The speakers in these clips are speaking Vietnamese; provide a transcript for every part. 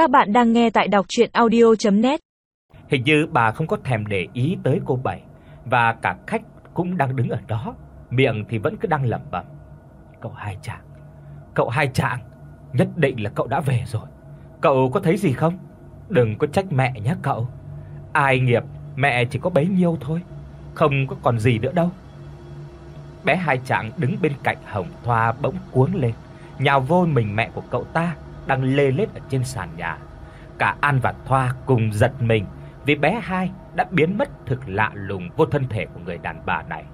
Các bạn đang nghe tại đọc audio net Hình như bà không có thèm để ý tới cô Bảy và cả khách cũng đang đứng ở đó, miệng thì vẫn cứ đang lẩm bẩm. Cậu hai trạng, cậu hai trạng, nhất định là cậu đã về rồi. Cậu có thấy gì không? Đừng có trách mẹ nhé cậu. Ai nghiệp, mẹ chỉ có bấy nhiêu thôi, không có còn gì nữa đâu. Bé hai trạng đứng bên cạnh Hồng Thoa bỗng cuống lên, nhào vô mình mẹ của cậu ta đang lê lết ở trên sàn nhà. Cả An và Thoa cùng giật mình vì bé hai đã biến mất thực lạ lùng vô thân thể của người đàn bà này.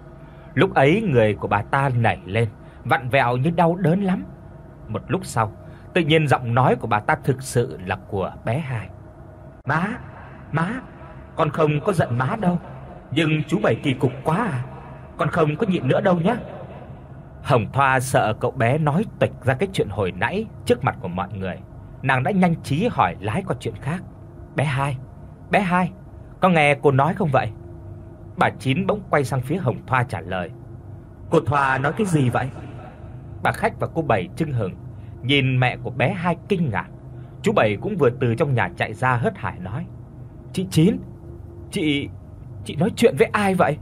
Lúc ấy người của bà ta nảy lên, vặn vẹo như đau đớn lắm. Một lúc sau, tự nhiên giọng nói của bà ta thực sự là của bé hai. "Má, má, con không có giận má đâu, nhưng chú Bảy kỳ cục quá à. Con không có nhịn nữa đâu nhé." Hồng Thoa sợ cậu bé nói tuệch ra cái chuyện hồi nãy trước mặt của mọi người, nàng đã nhanh trí hỏi lái qua chuyện khác. "Bé hai, bé hai, có nghe cô nói không vậy?" Bà Chín bỗng quay sang phía Hồng Thoa trả lời. "Cô Thoa nói cái gì vậy?" Bà khách và cô Bảy chưng hửng, nhìn mẹ của bé hai kinh ngạc. Chú Bảy cũng vừa từ trong nhà chạy ra hớt hải nói: "Chị Chín, chị chị nói chuyện với ai vậy?"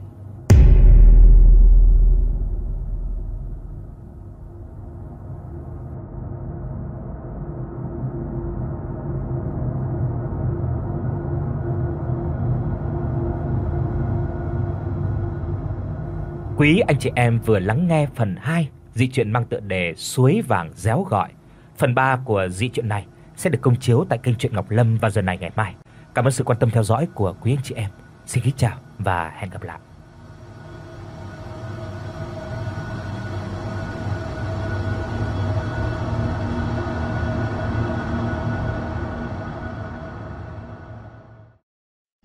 Quý anh chị em vừa lắng nghe phần 2 dị truyện mang tựa đề Suối vàng réo gọi. Phần 3 của dị truyện này sẽ được công chiếu tại kênh truyện Ngọc Lâm vào giờ này ngày mai. Cảm ơn sự quan tâm theo dõi của quý anh chị em. Xin kính chào và hẹn gặp lại.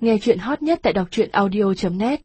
Nghe truyện hot nhất tại đọc audio net